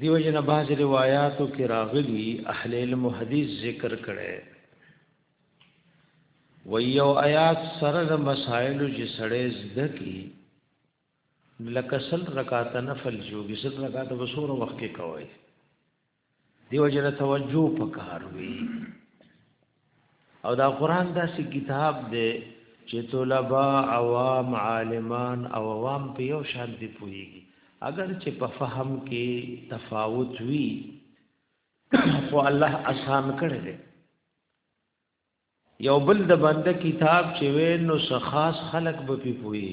دیو جن بعض روایاتو کې راغلي اهل علم حدیث ذکر کړي و یو آیات سره د مسائل چې سړې زده کی لکه سل رکعات نفل جوړي سل رکعات به سور وخت کې کوي دیو جره توجه پکار وی او دا قران داسې کتاب دی چې طلبا عوام عالمان او عوام په یو شان دی پوهیږي اگر چې په فهم کې تفاوت وي خو الله آسان کړی دی یو بل د بنده کتاب چې وې نو خاص خلق به پی پوي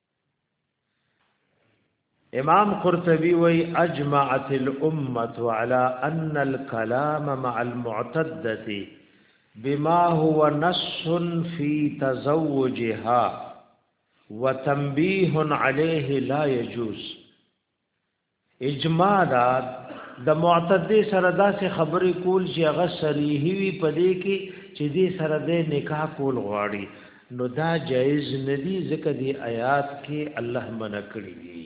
امام قرطبي وی اجمعت الامه على ان الكلام مع المعتدته بما هو نص في تزوجها وتنبيه عليه لا يجوز اجماع دا د معتدی سره داسې خبرې کول چې هغه صریحي وي په دې کې چې دې سره د نکاح کول غواړي نو دا جایز ندی ځکه دی آیات کې الله منع کړی دی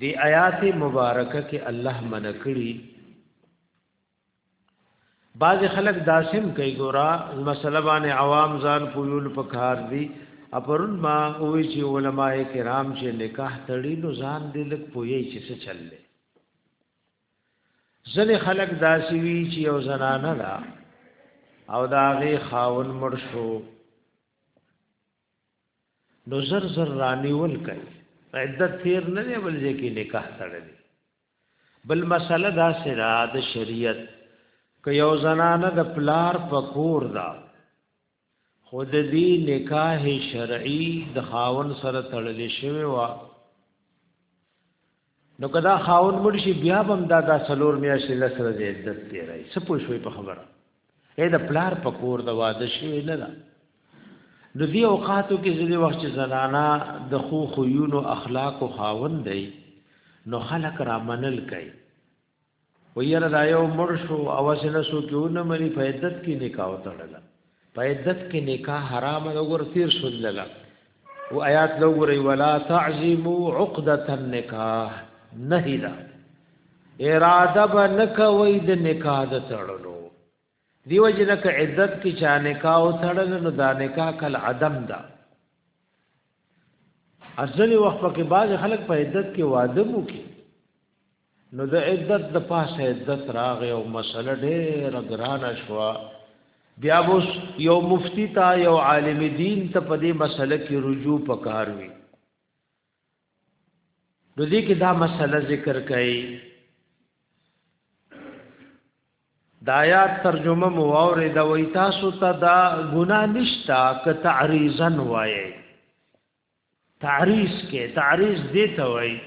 دی آیات مبارکه کې الله منع کړی بعض خلک داسم کوي ګورا مسله باندې عوام ځان پویول پکار دي اپرون ما وی چې علما کرام چې نکاح تړي نو ځان دې لک پوي چې څه چللې ځنې خلک داسي وی چې یو زنانه ده او دا غي خاون مړ شو نو زر زر رانیول کوي عدت تیر نه دی بل ځکه نکاح تړلی بل مسله دا سره د شریعت که یو زنانه د پلار په کور دا خود دی نکاح شرعی د خاون سره تړل شوی و نو کدا خاون مړ شي بیا هم دا د سلور میاشتې لسره د عدت تیرای سپو شوی په خبره اې د پلار په کور د واده شوی نه ده نو دی اوقاتو کې ځینې وخت چې زنانا د خو خویونو اخلاقو خاوند دی نو خلک را منل کوي و یره دا یو مړ شو او سینه سو کیو نه مری په عدت کې نکاح وتړل په عدت کې نکاح حرام او ور تیر شول او آیات لو ګوري ولا تعزموا عقده النکاح نهی دا اراده به نکوي د نکاح د تړلو دیو جنک عدت کی چا نکاح او تړل نو دا نکاح کل عدم دا ازلی وخت کې بعض خلک په عدت کې واده مو کې نو د عدت د پاسه عدت راغې او مسله ډېره ګرانه شوه بیا اوس یو مفتی تا یو عالم دین ته په دې مسله کې رجوع پکار وي د دې کې دا مسله ذکر کړي دایات ترجمه مو اورې دا وای تاسو ته دا ګنا نشتا ک تعریزن وایي تعریض کې تعریض دې ته وایي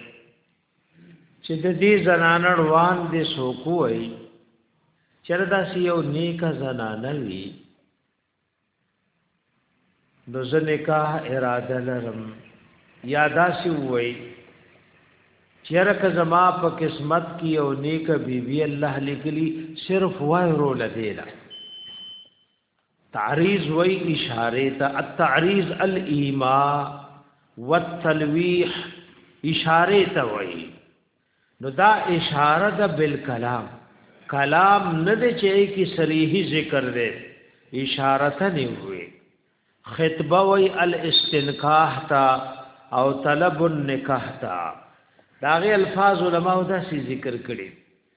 چې د دې زنانړ وان دې سوکو وایي چردا سی یو نیکه زنانه وي نو زه نکاح اراده لرم یا داسې وایي چیرکه زما په قسمت کې یو نیکه بیبي الله لیکلی صرف وایرو لدیلا تعریض وی اشاره ته التعریض الايما والتلويح اشاره ته وی نو دا اشاره ده بالکلام کلام نه دی چې کی صریحي ذکر دی اشاره ته نه وی خطبه وی الاستنکاح تا او طلب النکاح تا داغه الفاظ علماء دا سی ذکر کړي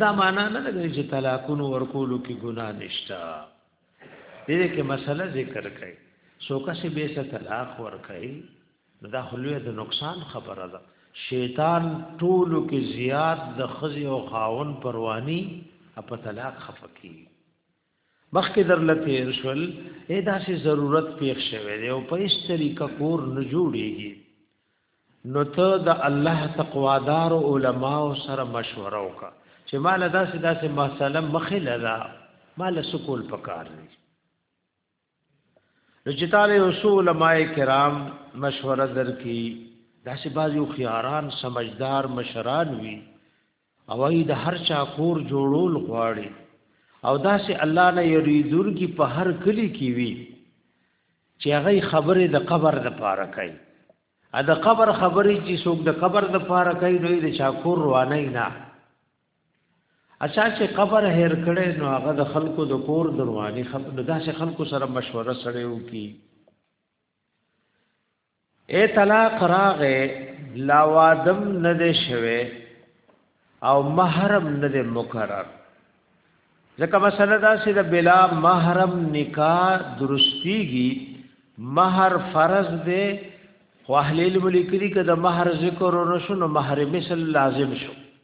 دا معنا نه لګي چې طلاقونو ورکولو کې ګناه نشته دې کې مسله ذکر کړي څوک چې به څه طلاق ورکړي دا خلوه د نقصان خبره ده شیطان ټولو کې زیات د خزي او خاون پرواني په طلاق خفقي مخکې درله تیر شول اې داسې ضرورت پیښ شوی دی او په هیڅ طریقه کور نه جوړیږي نو ته د الله تقوادار او علما سره مشوره وکړه چې مال داسې داسې مسله مخې لرا مال سکول پکار دی نو چې تعالی اصول علماء کرام مشوره درکې داسې بازو خياران سمجدار مشران وي او ای د هر چا کور جوړول غواړي او داسې الله نه یریدون کی په هر کلی کې وي چې هغه خبره د قبر د پاره کوي ا د قبر خبرې چې څوک د قبر د پاره کوي نو د چا کور روانه نه اچھا چې قبر هر کړي نو هغه د خلکو د کور دروازې خپ د داسې خلکو سره مشوره سره وکي اے طلاق راغه لا وادم نه دې شوه او محرم نه دې مقرر ځکه مسله دا چې د بلا محرم نکاح درستيږي مہر فرض دې خو اهل علم لیکلي کده مہر ذکر ورشو نو مہر مثل لازم شو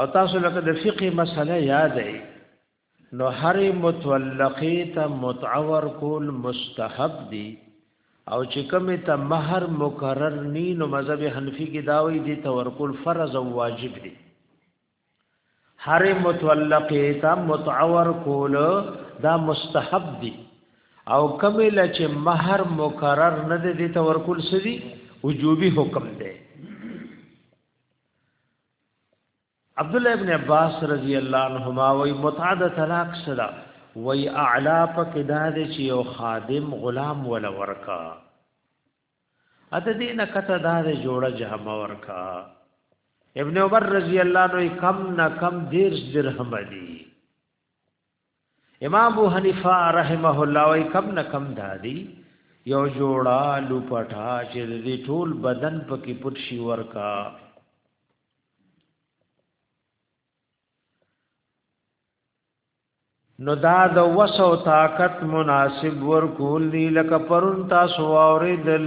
او تاسو لکه د فقه مسله یاد ای نو هر متولقی ته متعور کول مستحب دی او چې کوم ته مہر مکرر نی نو مذهب حنفی کې داوی دی تورکل فرض او واجب دی هر متولقی ته متعور کول دا مستحب دی او کوم لچ مہر مکرر نه دی تورکل سری وجوبی حکم دی عبد الله ابن عباس رضی الله عنهما وی متعد طلاق صدا وی اعلا پک داد چې یو خادم غلام ول ورکا اته دین کته داد جوړه جام ورکا ابن عمر رضی الله عنه کم نا کم دیرش درهم دی امام ابو حنیفه رحمه الله وای کم نه کم دادی یو جوړا لوپټا چې د ټول بدن پکې پټ شي ورکا نو دا د وسو طاقت مناسب ورکول دی لکه پرون تاسو اوریدل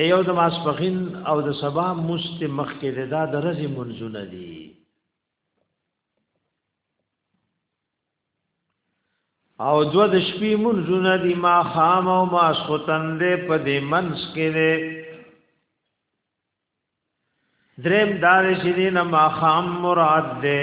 ایو د ماسپخین او د سبا مست مخ کې د دا درځي منځونه دي او دو د شپې منځونه دي ما خام او ما سوتن دې په دې منس کې دې دریم دار شې دې نه ما خام مراد دې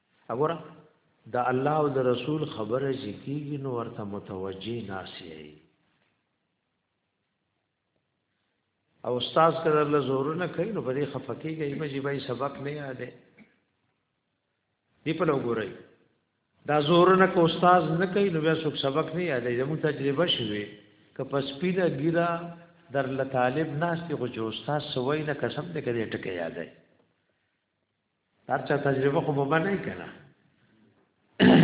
وګوره د الله او د رسول خبره ذکیږي نو ورته متوجه ناشي او استاد کړه له زور نه کوي نو په دې خفقې کې مې جیبای سبق نه یادې دی په لګورای دا زور نه کو استاد نه کوي نو بیا څوک سبق نه یادې زموږ تجربه شوي که پس پیدا ګیرا در ل طالب ناس ته خو جو استاد سوي نه قسم دې کړي ټکه یادې هرچا تجربه خو به نه کنا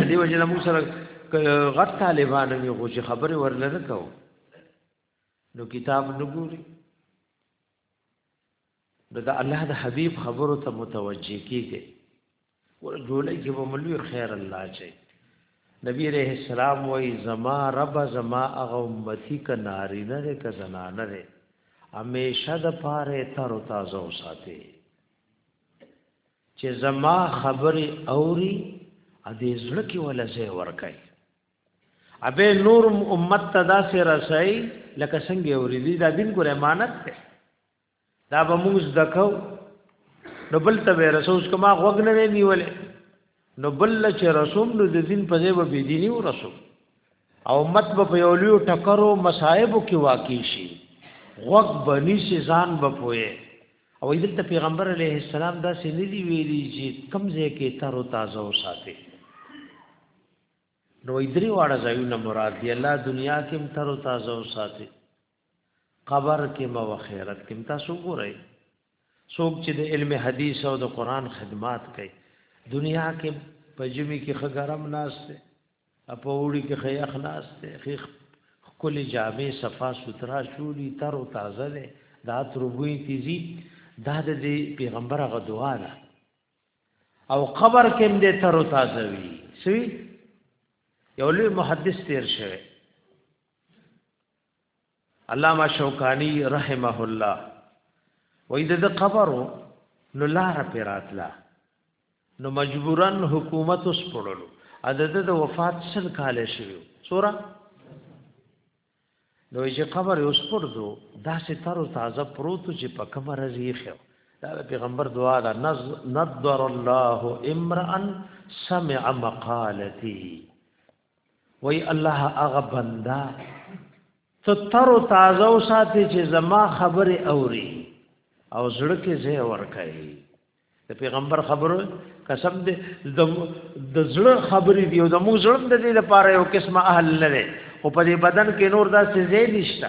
دیو جن موږ سره غټ طالبان یو خو چې خبره ورل نه کو نو کتاب نه ګوري نو دا الله د حبیب خبرو ته متوجه کیږي ور جوړه کې به ملوي خیر الله چي نبی رحم السلام وای زما رب زما اغه امتی ک ناری نه ک زنانه همیشه د پاره تر تازه وساته چې زما خبرې اوري ا دې زړه کې ولا زه ورکای ابه نور امت تدا سے رسای لکه څنګه اوري دې دا دین ګره امانت ده دا به موږ دکاو نو بل ته رسوس کما غوګ نه نیولې نو بل چې رسوم نو د دین په ځای به بيدینی ورسو او مت به په یو لوی ټکرو مصايبو کې واقع شي غوږ بنی سي ځان به پوي او ایدل ته پیغمبر علیه السلام دا سې نه دی ویلي چې کم ځای کې تر او تازه وساتي نو ایدري واړه ځایونه مراد دی الله دنیا کې تر او تازه وساتي قبر کې مو خیرت کې تاسو ګورئ څوک چې د علم حدیث او د قران خدمات کوي دنیا کې په جمی کې خګرم ناشته په وړي کې خیخ ناشته خیخ کلی جامع صفا سوترا شولی تر او تازه ده دا تربوی تیزی دا د پیغمبر غ دعا ده او قبر کې هم دې تر او تازه وي سوي یو لوی محدث تیر شوی علامه شوکانی رحمه الله وای د قبر نو لار پر راتلا نو مجبورا حکومت اوس پړلو عدد د وفات سل کال شوی سورا نو چې قبر اوس پړدو داسې تر تازه پروت چې په کمر زیخه دا پیغمبر دعا ده نظر الله امرا سمع مقالتی وای الله هغه بندا ته تر تازه او ساتي چې زما خبره اوري او زړه کې زه ور کوي د پیغمبر خبرو قسم دې د زړه خبرې دی او د موږ زړه د دې لپاره یو قسمه اهل نه دی او په دې بدن کې نور دا سزې نشته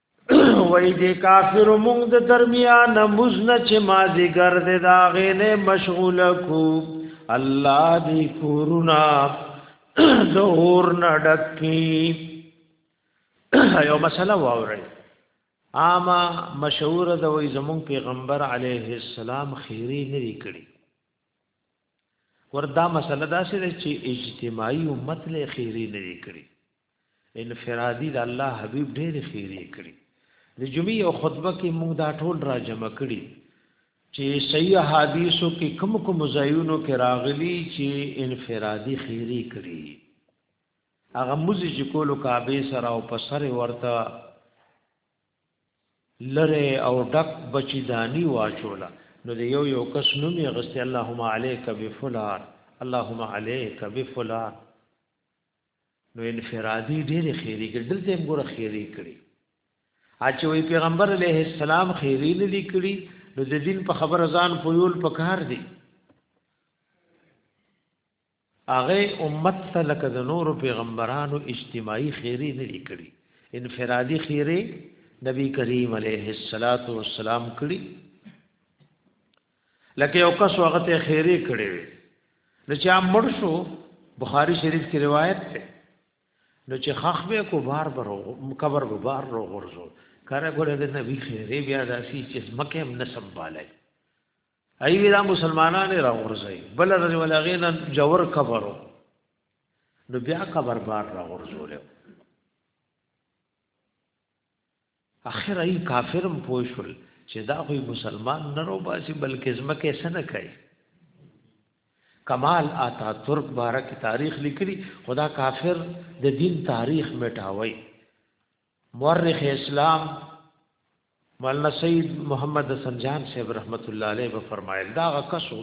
وای دې کافر مونږ د درمیان مزن چې ما دې ګرد دا غینه مشغول کو الله دې کورونا زور نډکی یو مسله واوري عامه مشهور د وای زمون پیغمبر علیه السلام خیری نه کړی وردا مسله دا سره چې اجتماعي امت له خیری نه کړی انفرادي د الله حبيب ډېر خيري کړي د جمعې او خطبه کې موږ دا ټول را جمع کړي چې صحیح حدیثو کې کوم کوم ځایونو کې راغلي چې انفرادي خيري کړي هغه مزي چې کولو کعبه سره او په سر ورته لره او ډک بچی دانی واچولا نو د یو یو کس نوم یې غسته اللهم علیک بفلان اللهم علیک بفلان نو انفرادي ډېر خیری کړي دلته هم ګوره خیری کړي اچو وی پیغمبر علیه السلام خیری نه دی کړي نو د دین په خبر ځان پویول پکار دی هغه امت ته لکه د نور پیغمبرانو اجتماعي خیری نه دی کړي انفرادي خیری نبی کریم علیه الصلاۃ والسلام کړي لکه یو کس هغه ته خیره کړی وي نو چې هم مړ شو بخاری شریف کې روایت ده نو چې خخ به کو بار بار قبر به بار رو غرزو کاره ګوره د نبی خیره بیا داسي چې مکه هم نسب بالای ای وی دا مسلمانان را غرزي بل رضی ولا غینا جوور قبرو نو بیا قبر بار را غرزول اخر ای کافر هم پوه شول چې دا خو مسلمان نه رو باسي بلکې ځمکه یې سنه کوي کمال آتا ترک باره کې تاریخ لیکلی خدا کافر د دین تاریخ میټاوي مورخ اسلام مولانا سید محمد حسن جان صاحب رحمت الله علیه به فرمایل دا کسو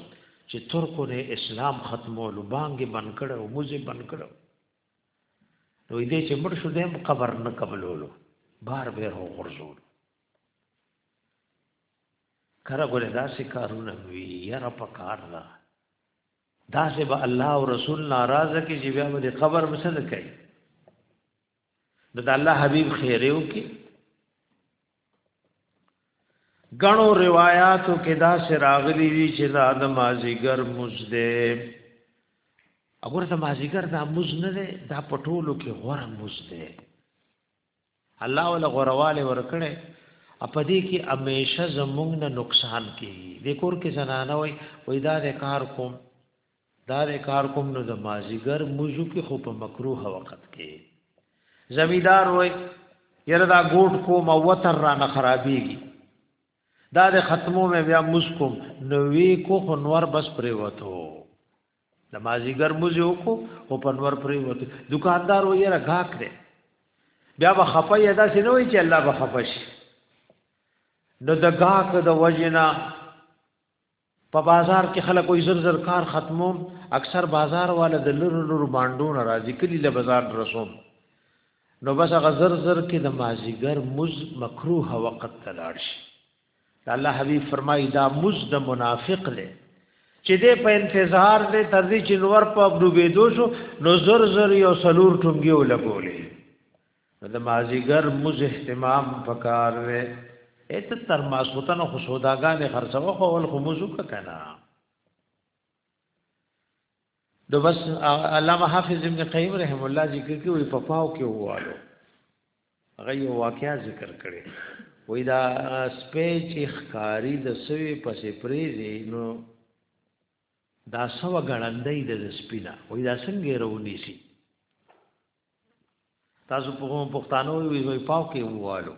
چې ترکو نه اسلام ختمولو بانګ بن کړو موزه بن کړو نو دې چې مړ شو دیم قبر نه قبلولو بار به هو غرزول کړه ګوره داسې کارونه وی یاره په کار نه داسې به الله او رسول ناراضه کې چې بیا به قبر مسل کوي د الله حبیب خیره وکي غنو روایتو کې دا سراغلی دي چې دا د مازیګر مزده اګور ته مازیګر دا مز نه ده دا پټولو کې غوړه مز ده الله ولا غورواله ورکړي اپدې کې امیشه زمونږ نه نقصان کوي د کور کې زنانه وي وای دا د کار کوم دا د کار کوم نو د مازیګر موزو کې خو په مکروه وخت کې زمیدار وای یره دا ګوټ کوم او وتر را نه خرابېږي دا د ختمو مې بیا مسکم نو وی کو خو نور بس پرې وته د مازیګر موزو کو او په نور پرې وته دکاندار وای یره غا کړې بیا به خپه یدا سينوي چې الله به خپه شي نو د غاک د وجنا په بازار کې خلک وایي زر زر کار ختموم اکثر بازار والا د لرو لرو بانډو نه راځي کلی له بازار رسوم نو بس هغه زر زر کې د مازیګر مز مکروه وخت ته لاړ شي الله حبیب فرمایي دا مز د منافق دی چې دې په انتظار دې تر دې چې نور په ډوبېدو شو نو زر زر یو سلور ټونګي ولګولې نو د مازیګر موز اهتمام پکار وې ایت تر ماسوتن خو سوداګان خرڅو خو ول خو موزو کنا دو بس علامه حافظ ابن قیم رحم الله ذکر کې وی پپاو کې ووالو هغه یو واقعیا ذکر کړي وې دا سپېچ اخکاری د سوي پسې پریزي نو دا سو غړندې د سپینا وې دا څنګه رونی شي تاسو په کوم پښتانه وی وی پاو کې ووالو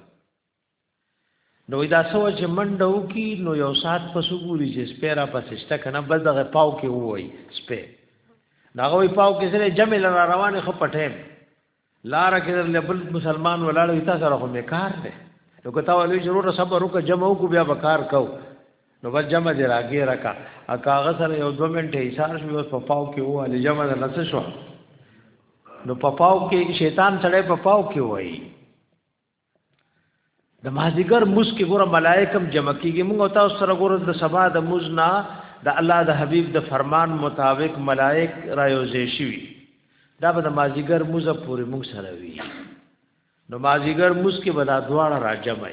نو دا سو چې منډه وکي نو یو سات پس وګوري چې سپیرا پسشته کنه بس دغه پاو کې وای سپې داغه وی پاو کې سره جمع لرا روانه خو پټه لار کې در لبل مسلمان ولاړ وي تاسو سره خو میکار دی نو کته ولې ضرور صبر وکړه جمع وکړو بیا وکار کو نو بس جمع دې راګې راکا اکا هغه سره یو دوه منټه ایثار شو اوس په پاو کې وو علي جمع نه څه شو نو په پاو کې شیطان سره په پاو کې وای د مازیګر موس کې ګوره ملائکم جمع کیږي موږ او تاسو سره ګوره د سبا د موز نه د الله د حبیب د فرمان مطابق ملائک را یوځې شي دا به د مازیګر موز پورې موږ سره وي نو مازیګر موس کې به دا دواړه را جمع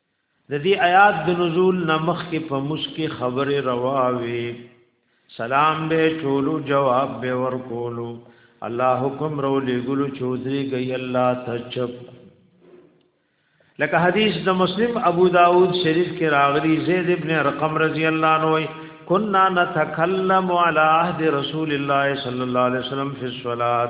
د دې آیات د نزول نمخ کې په مسکی خبره رواوي سلام به چولو جواب به ورکولو الله حکم رو لګلو چودري گئی الله ته چپ لکه حدیث د مسلم ابو داود شریف کې راغلی زید ابن رقم رضی الله عنه وی كنا نتكلم على عهد رسول الله صلى الله عليه وسلم في الصلاه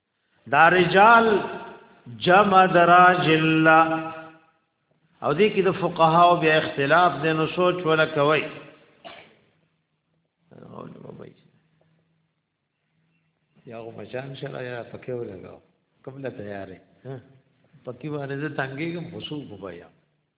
دا رجال جمع دراجل او دې کې د فقها او بیا اختلاف د نو سوچ ولا کوي یا غو مچان شلا یا پکې ولګاو کوم لا تیارې پکې باندې ته تنګي کوم وسو بوبایا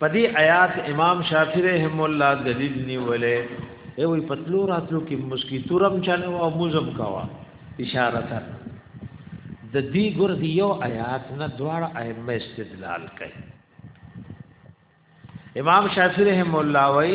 پدی آیات امام شافعی رحم الله دلیل نیولې ای وی پتلو راتلو کې مسکی تورم چلو او مزم کوا اشاره تا د دې ګور دی یو آیات نه دواړه ائمه استدلال کوي امام شافعی رحم الله وی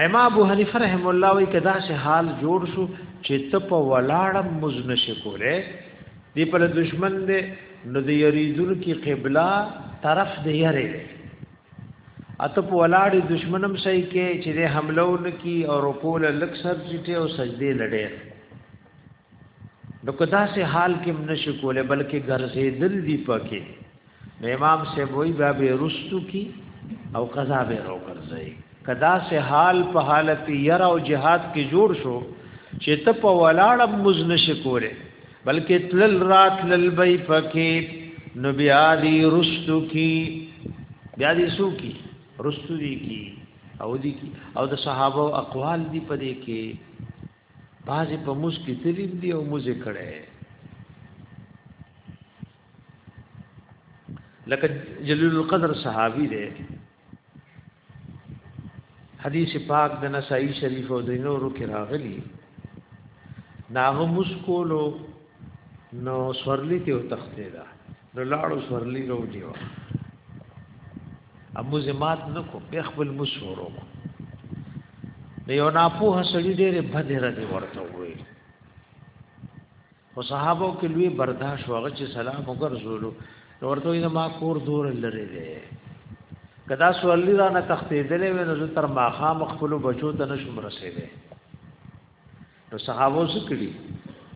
ایما ابو حنیفه رحم الله وی کدا سه حال جوړ شو چې ته په ولاړم مزن شکوله دی پر دشمن دی نو دی یریدل کی قبله طرف دی یری اته په ولاړ دشمنم شي کې چې د حملو نکی او رکول لک سر چټه او سجدي لړې نو که داسې حال کې هم نشي کولی بلکې ګرځېدل دي پکې نو امام صاحب وایي بیا به یې رستو کي او قضا به یې راوګرځوي که داسې حال په حالت یره او جهاد کې جوړ شو چې ته په ولاړه مز نشي کولی بلکې تلل رات لل به یې پکې نو بیا دې رستو کي بیا دې سو کي رستو دي کي او دي کي او د صحابه اقوال دي په دې کې بازي په موس کې تلیم دی او موزه کړي لکه جلیل القدر صحابي دی حدیث پاک د نسائی شریف او د نورو کې راغلی ناغه مسکولو نو سورلی ته تختې دا نو لاړو سورلی رو دیو ابو زمات نکو په خپل مسورو د یو ناپوه سړي ډېرې بدې ردې ورته وې او صحابو کې لوی برداشت وغه چې سلام وګرځولو ورته یې ما کور دور لري دی کدا سوالی را نه تختیدلې و نو تر ماخا مخفل بچو ته نشم رسیدې نو صحابو سکړي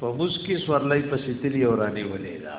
په مسکی سورلای پسې تلی اورانی ولې دا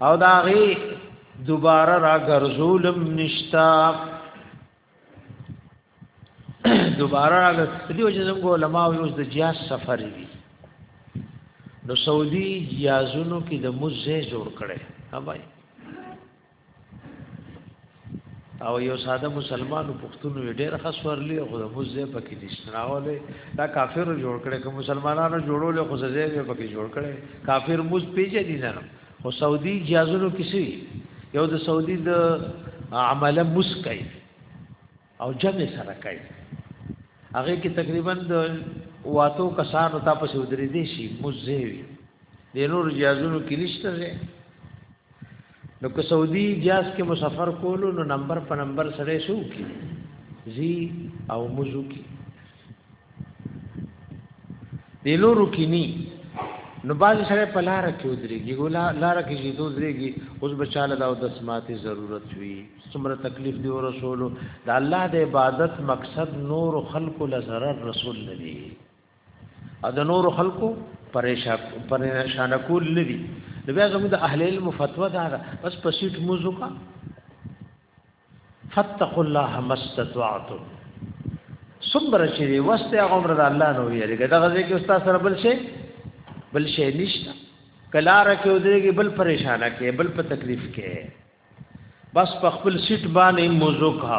او دا غي دوباره را ګرځولم نشتا دوباره را ګرځولې او جزم کو علماء اوس د جیاز سفر وی نو سعودي جیازونو کې د مزه جوړ کړي ها بھائی او یو ساده مسلمانو پښتون وی ډیر خسورلی خو د مزه پکې نشناوله دا کافر جوړ کړي که مسلمانانو جوړول خو زه یې پکې جوړ کړي کافر مز پیجه دي نه خو سعودي جیازونو کسی یو د سعودي د عمله مسکای او جمع سره کوي هغه کې تقریبا د واتو کسانو ته پسې ودرې دي شي مزوي د نور جیازونو کې نشته نو که سعودي جیاز کې مسافر کولو نو نمبر په نمبر سره شو کی زی او مزو کی دی لورو کې ني نو باز سره په لار کې ودرېږي ګولا لار کې چې دوزرېږي اوس بچاله دا د سماعتي ضرورت وي څومره تکلیف دی رسول د الله د عبادت مقصد نور خلق له zarar رسول ندي او د نور خلقو پریشان کول ندي نو بیا زموږ د اهل علم فتوا دا بس پسیټ موزو کا فاتقوا الله ما استطعتم صبر چې دی وسته عمر د الله نو یریږي دا غزه کې استاد سره بل شي بل شي نشته کلار کې ودرېږي بل پریشانه کې بل په تکلیف کې بس په خپل سیټ باندې موضوع کا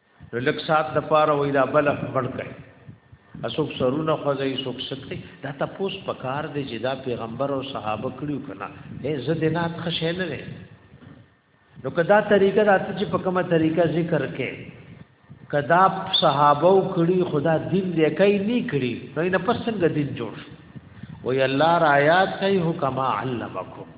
نو لک سات د پاره وای دا بل خبر کوي اسوک سرونه خوځي سوک سکي دا تاسو په کار دی چې دا پیغمبر او صحابه کړیو کنه اے زدنات خشه نه وي نو کدا طریقه راته چې په کومه طریقه ذکر کې کدا صحابه کړي خدا دین دې کوي نه کړي نو نه پسند دین جوړ وي الله را آیات کوي حکما علمکم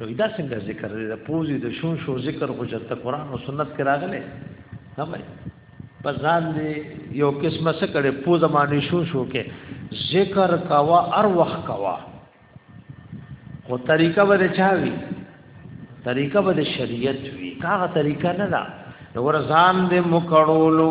نو دا څنګه ذکر دی د پوزي د شون شو ذکر خو چې د قران او سنت کې راغلي نه وای په ځان دی یو قسمه څه کړي پوزه باندې شون شو کې ذکر کوا ار وخ کوا خو طریقه به چاوي طریقه به شریعت وی کاغه طریقه نه ده نو ور ځان دې مکړولو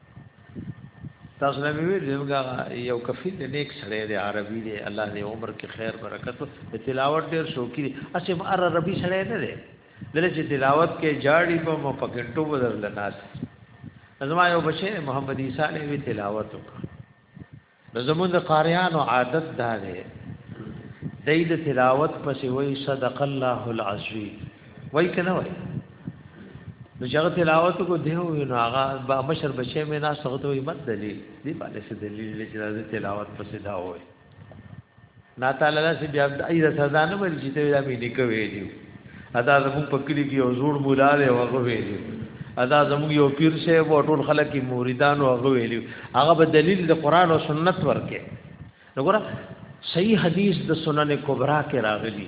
تاسو له ویل زمګه یو کفیل د نیک سړی دی عربي دی الله دې عمر کې خیر برکت او تلاوت ډیر شوقي دی اسه ار عربي سړی نه دی دله چې تلاوت کې جاړي په مو پکټو بدل ناس زما یو بچی محمد عیسی علیه تلاوت وکړ نو زمون د قاریانو عادت دا دی دای د تلاوت پسې وای صدق الله العظیم وای کنه وای نو چې هغه تلاوت کو دی وی نو هغه با مشر بچی مې نه سغته وي مت دلیل دی باندې څه دلیل چې د تلاوت پسې دا وای نا تعالی لا سی بیا د ایله سزا نه ویل چې ته دا مې نه کوي دی ادا زموږ په کلی کې یو زوړ مولا دی هغه ویلی ادا زموږ یو پیر شه و ټول خلک یې مریدان او هغه ویلی هغه به دلیل د قران او سنت ورکه وګوره صحیح حدیث د سنن کبرا کې راغلی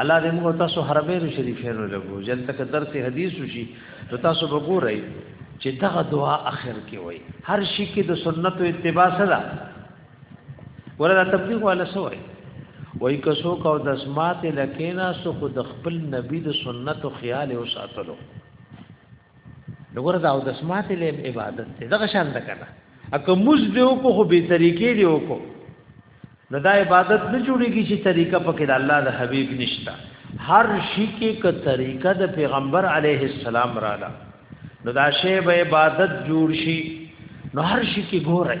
الله دې موږ تاسو حرمین شریفینو لګو جل تک درس حدیث وشي نو تاسو وګورئ چې دغه دعا اخر کې وای هر شي کې د سنت او اتباع سره ورته تبلیغ ولا سوای وای که سو کو د اسمات لکینا سو خود خپل نبی د سنت او خیال او ساتلو نو ګور دا او د سمات له عبادت ته دغه شان ده کنه اکه موز دی او کو خو به طریقې دی او کو نو دا عبادت نه جوړیږي چې طریقه پکې د الله د حبیب نشتا هر شي کې ک طریقه د پیغمبر علیه السلام را ده نو دا شی به عبادت جوړ شي نو هر شي کې ګورای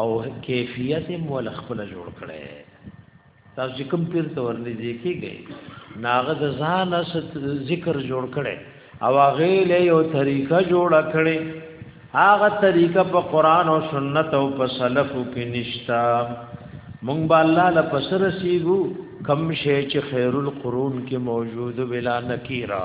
او کیفیت مول خپل جوړ کړي تاسو چې کوم پیر ته ورنږدې کیږئ ناغه د ځان اس ذکر جوړ کړي او هغه له یو طریقه جوړ کړي هغه طریقه په قران او سنت او په سلف کې نشتا مونږ به الله له پسر سیګو کم شی چې خیر القرون کې موجود ولا نکیرا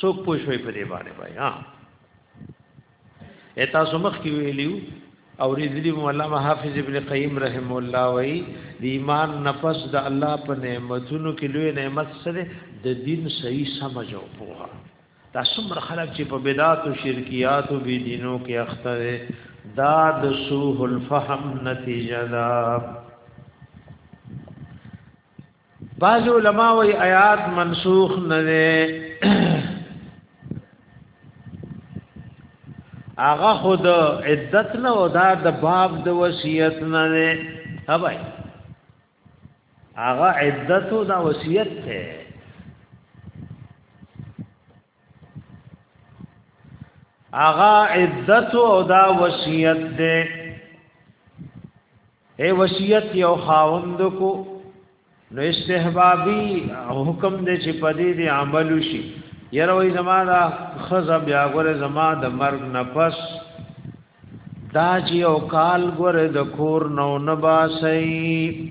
څوک پوه شوي په دې باندې وای ها اته سمخ کې ویلیو او رضی مولانا حافظ ابن قیم رحم الله وای د ایمان نفس د الله په نعمتونو کې لوی نعمت سره د دین صحیح سمجھ او پوها دا څومره خلک چې په بدعات او شرکیات او بی دینو کې اخته دا د سوء الفهم نتیجه ده بعض علما وی آیات منسوخ نه هغه خود عدت نه او دا د باب د وصیت نه نه هبای هغه عدت او دا وصیت ته هغه عدت او دا وصیت ده اے وصیت یو خاوند کو نو استحبابی حکم دې چې پدې دې عمل شي یره وای زما دا خزه بیا غره زما د مرګ نفس دا چې او کال غره د کور نو نباسي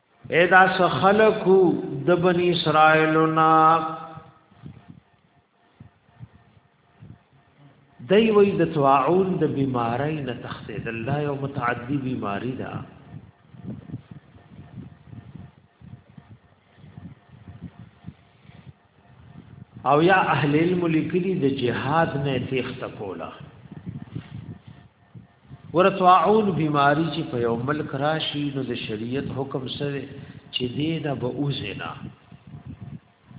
ادا سخلقو د بنی اسرائیلنا دای وی د طاعون د بیماری نه تختید الله یو متعدی بیماری ده او یا اهل علم لیکلی د جهاد نه تیخت کولا ورتواعون بیماری چې په یو ملک راشي نو د شریعت حکم سره چې دې نه به اوزنا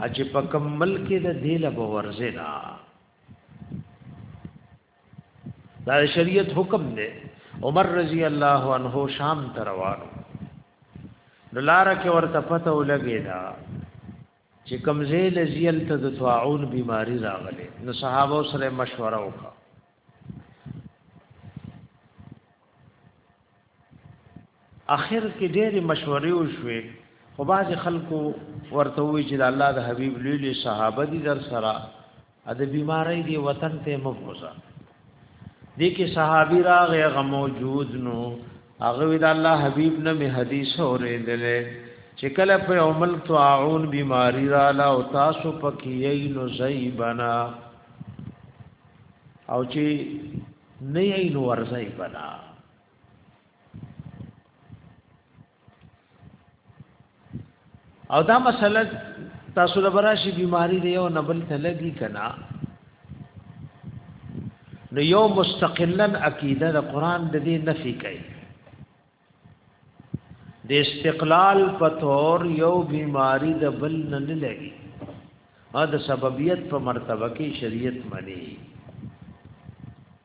اچ په کم ملک د دې له به ورزنا دا شریعت حکم دی عمر رضی الله عنه شام تروانو نو لار کې ورته پته ولګی دا چې کوم ځای لذي هلته د طاعون بیماری راغله نو صحابه سره مشوره وکړه اخر کې ډېری مشورې وشوې خو باز خلکو ورته وی چې الله د حبیب لوی صحابه دي در سره ا د بیماری دی وطن ته مبوزا دی کې صحابي راغه غ موجود نو هغه د الله حبیب نه می حدیث اورېدل چې کله په عمل تعاون بیماری را لا او تاسو پکې نو زیبنا او چې نه یې نو ورځي بنا او دا مسله تاسو له براشي بیماری دی او نبل ته لګي کنا نو یو مستقلا عقیده د قران د دې نفي کوي د استقلال په تور یو بیماری د بل نه نه لګي ا د سببیت په مرتبه کې شریعت مني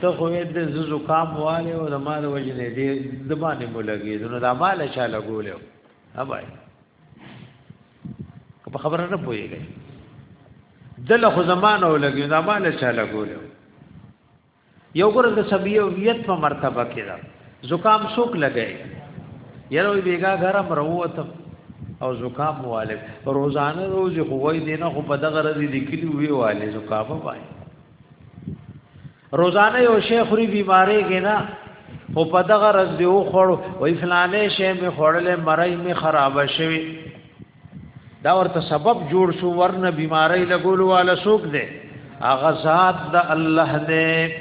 ته خو یې د زو زکام والے او د مال وجه نه دی د باندې مولګي زنه د مال چا لګولیو اوبای په خبره نه پويږي دله خو زمانه ولګي د مال چا لګولیو یو ګره د سبیویت په مرتبه کې دا زکام شوک لګي یره بیګا غرم روت او زکام والے روزانه روز خوې دینه خو په دغه رزي لیکلی وی والے زکام وای روزانه یو شیخ خوري بیماری کې نه او په دغه رز دی او خور وای فلانه شی می خورل مړی می خراب شوی دا ورته سبب جوړ شو ورنه بیماری لګول والا سوک دی اغه ذات د الله دی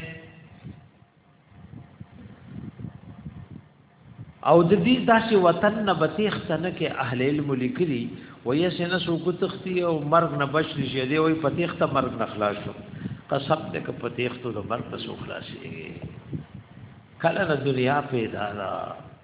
او د دې داسې وطن نه بتیخ تنه کې اهل علم لیکلي وایي چې نه سوق تختی او مرګ نه بچ نشي دی وایي پتیخ ته مرګ نه خلاص شو قسم دې ک پتیخ ته مرګ ته سو خلاصي کله د دنیا پیدا را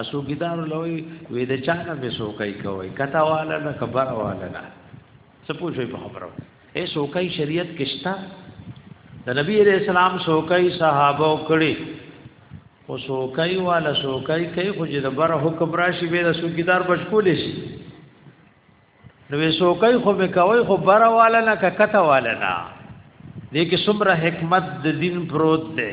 اسوګیدار لوی وې د چانه به سوکای کوي کته والا نه خبر والا نه سپو شوی په خبرو اے سوکای شریعت کښتا د نبی علیہ السلام سوکای صحابه کړي او سوکای والا سوکای کوي خو د بر حکم راشي به د سوګیدار بشکول شي نو سوکای خو به کوي خو بر والا نه کته والا نه دې کې څومره حکمت د دین پروت دی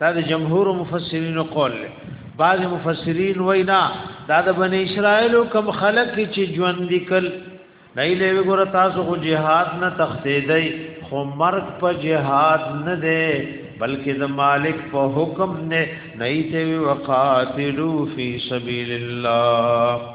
دا د جمهور مفسرینو قول دی بعض مفسرین وینا دا د بنی اسرائیل کم خلق چې ژوند لیکل نه لوي ګور تاسو خو jihad نه تختیدای خو مرګ په jihad نه دی بلکې د مالک په حکم نه نه ته وقاتلو فی سبیل الله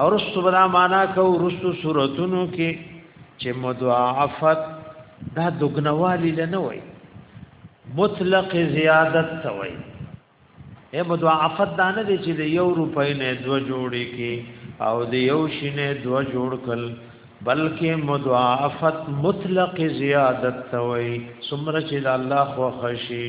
او رستو بدا معنا کو رستو صورتونو کې چې مضاعفت دا دغنوالی لنه وای مطلق زیادت توي اے مضاعفت دا نه دي چې د یو روپۍ نه دو جوړې کې او د یو شینه دو جوړ کل بلکې مضاعفت مطلق زیادت توي سمره چې الله خو خشي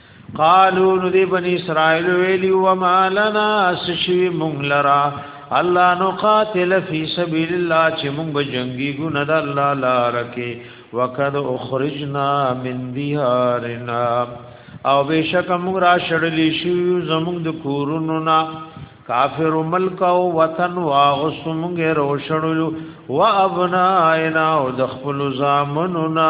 قالو نو دی بنی اسرائیل ویلی و ما لنا سشوی مونږ لرا الله نو قاتل فی سبیل الله چې مونږ به جنگی ګن د الله لار کې وقد اخرجنا من دیارنا او بشک مونږ را شړلی شو زمونږ د کورونو نا کافر ملک او وطن واغسمږ روشړلو وابنائنا او د خپل زامنو نا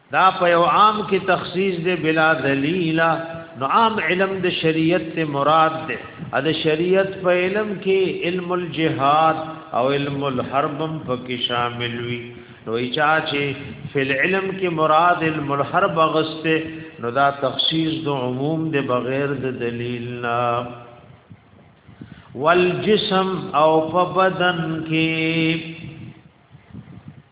دا په یو عام کې تخصیص دی بلا دلیل نو عام علم د شریعت ته مراد دی د شریعت په علم کې علم الجهاد او علم الحرب هم پکې شامل وي نو چا چې فل علم کې مراد علم الحرب غسته نو دا تخصیص د عموم د بغیر د دلیل نه والجسم او په بدن کې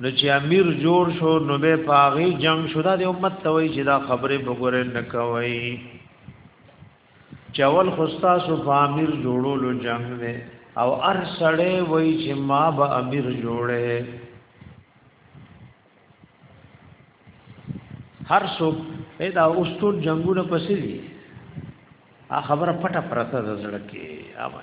نو چې امیر جوړ شو نو به پاغي جنگ شو دا د امت ته وی چې دا خبره بګورې نه کوي چاول خوستا سو امیر جوړولو جنگ دی او ار سړې وی چې ما به امیر جوړه هر څوک دا اوستور جنگونه پسې دي ا خبره پټه پرته زړه کې اوبه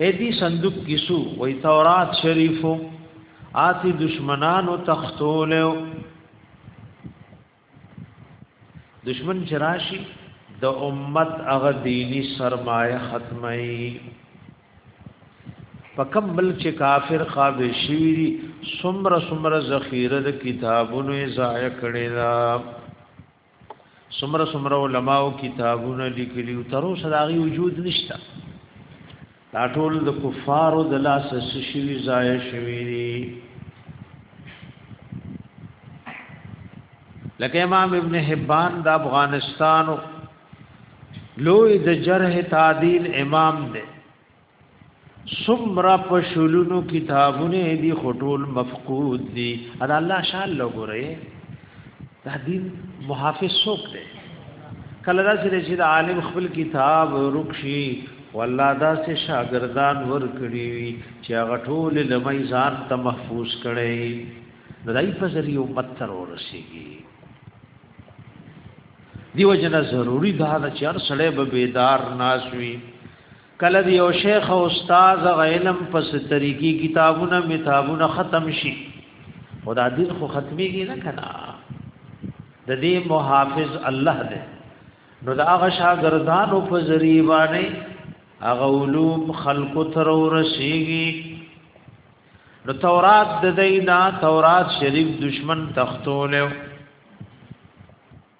اې دې صندوق کې سو وې تورات شریفو آتی دشمنانو تختولیو دشمن چراشی د امت هغه دینی سرمایه ختمي پکم بل چې کافر قابل شوی سمره سمره ذخیره د کتابونو ضایع کړي سمره سمره علماء کتابونه لیکلی تر اوسه د هغه وجود نشته دا ټول د کفارو د لاس شوی ضایع شوی دي لکه امام ابن حبان د افغانستان لوی د جرح تعدیل امام دی سمرا په شلونو کتابونه دي خټول مفقود دي ادا الله شان لګورې دا دین محافظ څوک دی کله دا چې د عالم خپل کتاب رکشي والله دا سه شاګردان ور کړی وي چې هغه ټول لمای ځان ته محفوظ کړي دای په ذریعہ امت تر ورسیږي دیو جنا ضروری دا چې هر سړی به بیدار ناس وي کله دی او شیخ او استاد غیلم پس طریقی کتابونه متابونه ختم شي خدا دین خو ختمیږي نه کنا د دې محافظ الله دی نو دا هغه شاګردانو په ذریعہ باندې هغه علوم خلق تر ورسیږي نو تورات د دینا تورات شریف دشمن تختول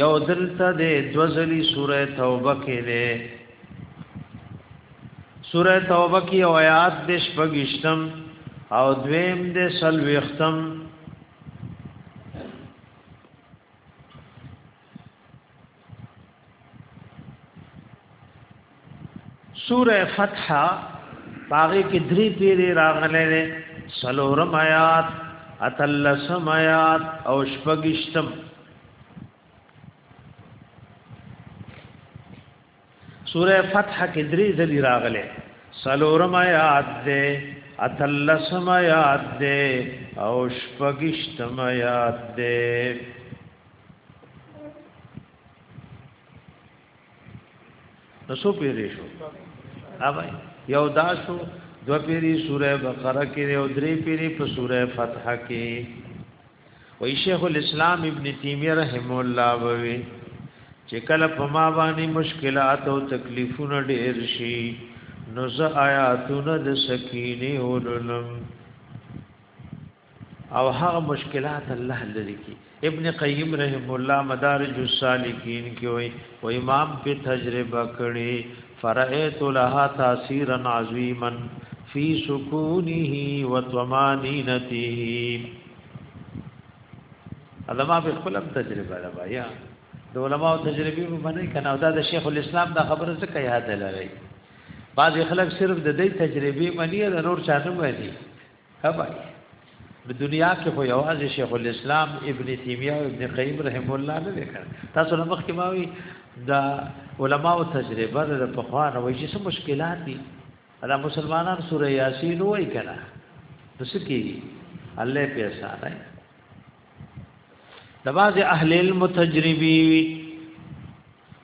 یو دلته د دوزلی سوره توبه کې ده سوره توبه کې او آیات د شپږشتم او دویم د سلوختم سوره فتح باغې کې درې پیری راغلې ده سلورم آیات اتلسم آیات او شپږشتم سوره فتح کې درې ځلې راغلې سلورم آیات ده اتلسم آیات ده او شپږشتم آیات ده نو سو پیری شو اوبه یو دا شو دو پیری سوره بقره کې او درې پیری په سوره فتح کې وای شیخ الاسلام ابن تیمیه رحم الله ووی چې کله په ما باندې مشکلات او تکلیفونه ډېر شي نو زه آیاتونه د سکینه ولولم او هغه مشکلات الله لري کی ابن قیم رحم الله مدارج السالکین کی وای و امام په تجربه کړي فرایت لها تاثیرا عظیما فی سکونه و طمانینته علماء په خپل تجربه را بیا د علماء تجربه به باندې کنه دا د شیخ الاسلام دا خبره څه کوي یاد لري بعض خلک صرف د دې تجربه باندې د نور چانه باندې خبر په دنیا کې خو یوازې شیخ الاسلام ابن تیمیه او ابن قیم رحم الله نه وکړ تاسو نو مخکې ماوي دا علما او تجربه د پخوان وایي چې څه مشکلات دي دا مسلمانان سورې یاسین وایي کنه نو څه کیږي الله په احسان دی د بعض اهل علم تجربي وي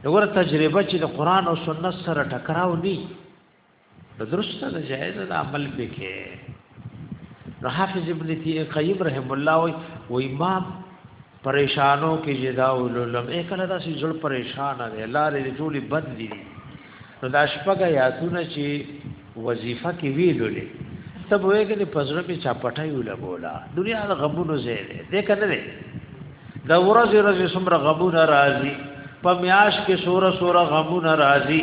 دغه تجربه چې د قران او سنت سره ټکراو نه درسته ده جایزه ده عمل پکې نو حافظ ابن تی قیم رحم الله وی وی ما پریشانو کې جدا ولولم اکله دا سی زړه پریشان دی لارې ټولې بد دي نو دا شپږه یاتونه چې وظیفه کې ویلولې تب وې کې پزړه په چا پټای ولګولا دنیا د غمونو زیره دې کنه دې دا ورځ ورځ سمره غمونه راځي په میاش کې سوره سوره غمونه راځي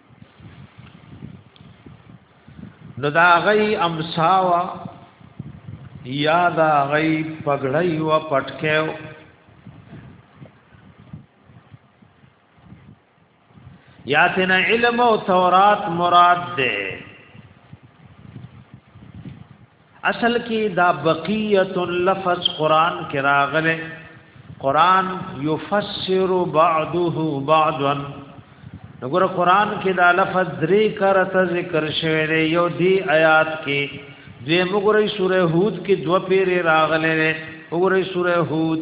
نو دا غي امساوا یا دا غي پګړی و پټکیو یا تینا علم او تورات مراد ده اصل کې دا بقیت لفظ قران کې راغله قران یفسر بعضه بعضا وګوره قران کې دا لفظ درې کرته ذکر شوی دی یو دی آیات کې دوی وګوره سوره هود کې دو پیری راغله وګوره سوره هود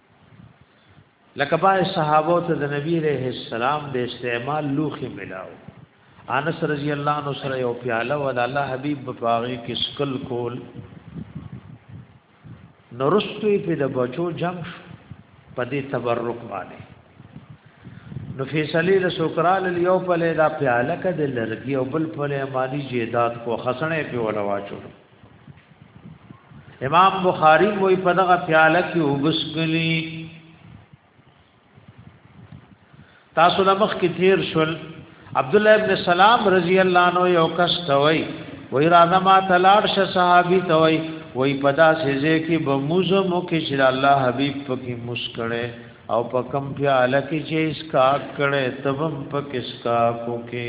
لکه باندې صحابه ته د نبی عليه السلام د استعمال لوخي ملاو انس رضی الله عنه سره یو پیاله و د الله حبیب په پاغي کې سکل کول نورستوی په د بچو جنگ په دې تبرک باندې نو فیصله د سوکرال یو په لید پیاله کده لرګي او بل په مالی جیدات کو خسنه په ولا واچو امام بخاری وی په دغه پیاله کې وبسکلی تاسو لمخ کې تیر شول عبد الله ابن سلام رضی الله عنه یو کس توي وی را ما تلاړ ش صحابي توي وی پدا سيزه کې بموزه مو کې چې الله حبيب پکې مسکړې او په کم پیاله کې چې اسکا کړې تبم پکې اسکا کو کې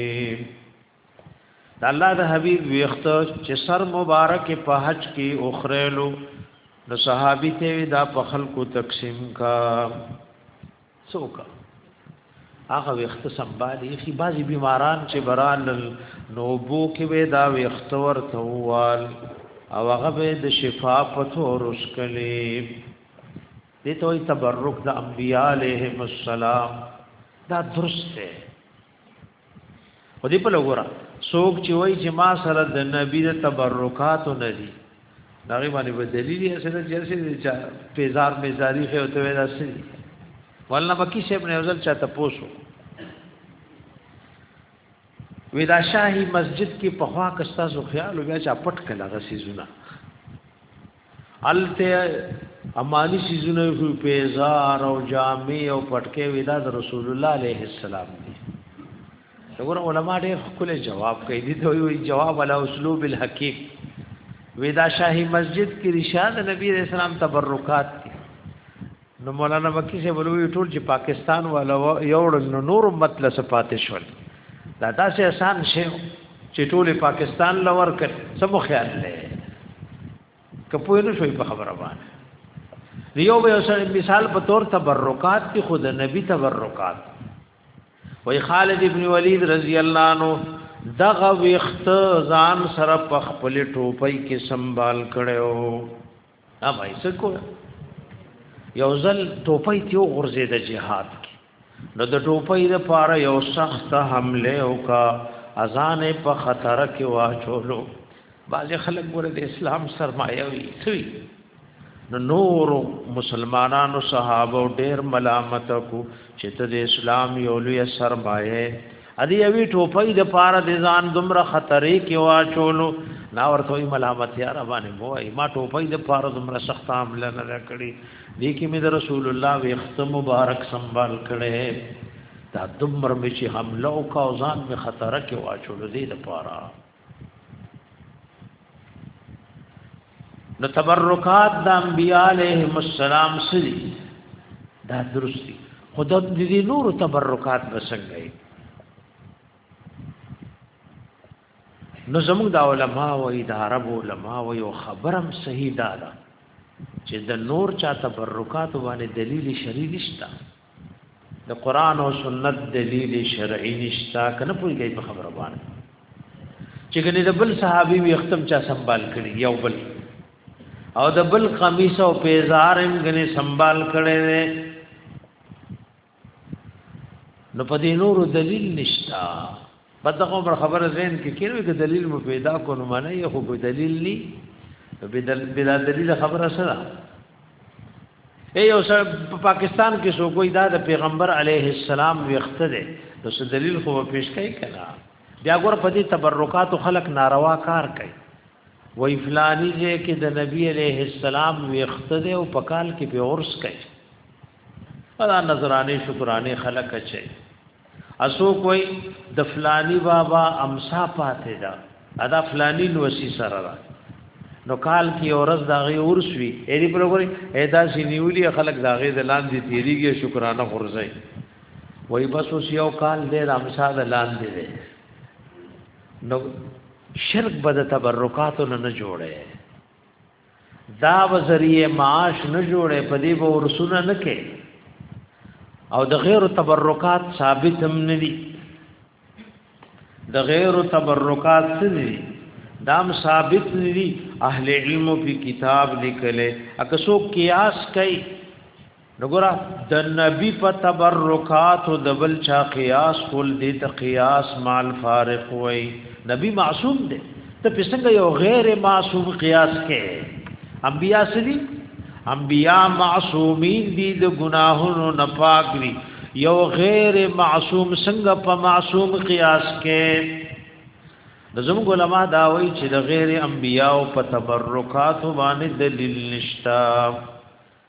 د الله د حبيب ویخت چې سر مبارک په حج کې اخرلو نو صحابي ته دا په خلکو تقسیم کا څوک هغه ویخت سنبالي خي بازي بیماران چې بران نو بو کې وې دا ویخت ورته وال او هغه به د شفا په تور اسکلې دې ته تبرک د انبياله السلام دا درسته خو دې په لګورا څوک چې وای چې ما سره د نبی د تبرکات نه دي دغه باندې په دلیل یې سره چې سې چې پیزار میزاری خو ته وې داسې ولنه بکی شپ نه وزل چاته پوسو ودا شاهي مسجد کې په خوا کستا سو خیال بیا چا پټ کله غسیزونه الته امانی سیزونه خو پیزار او جامع او پټکې ودا د رسول الله علیه السلام دی وګور علما ډېر خپل جواب کوي دي ته وی جواب علی اسلوب الحقیق ودا شاهي مسجد کې رشاد نبی رسول الله تبرکات نو مولانا مکی سے ولوی ټول چې پاکستان والا یوړل نو نور امت له صفات شول دا داسې آسان شی چې ټول پاکستان لور کړ سمو خیال لې کپوی نو شوی په خبره باندې دیو به سره مثال په تور تبرکات کی خود نبی تبرکات وای خالد ابن ولید رضی الله عنه دغه وخت ځان سره په خپل ټوپۍ کې سنبال کړو دا ما یې څه کوله یو ځل ټوپۍ تیو غرزې د جهاد کې نو د ټوپۍ د پاره یو سخت حمله وکا اذان په خطر کې واچولو بعض خلک ګوره د اسلام سرمایه وي سوي نو نور مسلمانانو صحابه ډېر ملامت کو چې ته د اسلام یو لوی سرمایه ادي یوی ټوپۍ د پاره د ځان دومره خطرې کې واچولو نا ورته وي ملامت یا ربانه وای ما ټوپۍ د پاره دومره سخت عمل نه کړی دې کې مې د رسول الله وخت مبارک سنبال کړي دا دومره مې چې حمله او کا ځان مې خطر کې واچولو دې د پاره نو تبرکات د انبیاء علیهم السلام سری دا درستی خدا دې نور تبرکات بسنګي نو زموږ د علما او د عرب علما او یو خبرم صحیح ده چې د نور چا تبرکات باندې دلیل شری نشته د قران او سنت دلیل شرعي نشتا کنه پوهیږي په خبره باندې چې ګنې د بل صحابي وي ختم چا سنبال کړي یو بل او د بل قمیص او پیزار هم ګنې سنبال کړي نو په دې نورو دلیل نشتا په دغه پر خبره زین کې کېږي چې دلیل مو پیدا کو نو معنی یې خو دلیل ني بلا دلیل خبره سره ای یو سر په پاکستان کې سو کوئی دا د پیغمبر علیه السلام ویخته ده نو څه دلیل خو پیش کوي کړه بیا ګور په دې تبرکات خلق ناروا کار کوي وای فلانی دې کې د نبی علیه السلام ویخته ده او په کال کې به عرس کوي فلا نظرانه شکرانه خلق چي اسو کوئی د فلانی بابا امسا پاتې دا ادا فلانی نو سی سره را نو کال کې اورز دا غي ورسوي اې دې په لوري اېدا سي نیولي خلک دا غي د لاندې تیریږي شکرانه خورځي وای بس اوس یو کال دې رامسا د لاندې دې نو شرک بد تبرکات نه جوړه دا وزریه معاش نه جوړه په دې به ورسونه نه کې او د غیر تبرکات ثابت هم نه دي د غیر تبرکات څه دي دام ثابت نه دي اهل علم په کتاب لیکلې اکه سو قیاس کوي نګورا د نبی په تبرکات او د بل چا قیاس کول دي ته قیاس مال فارق وای نبی معصوم دی ته پسنګ یو غیر معصوم قیاس کې انبیا سری انبیا معصومین دي د ګناهونو نه پاک دي یو غیر معصوم څنګه په معصوم قیاس کې د زموږ علما دا وایي چې د غیر انبیا او په تبرکات باندې دلیل نشته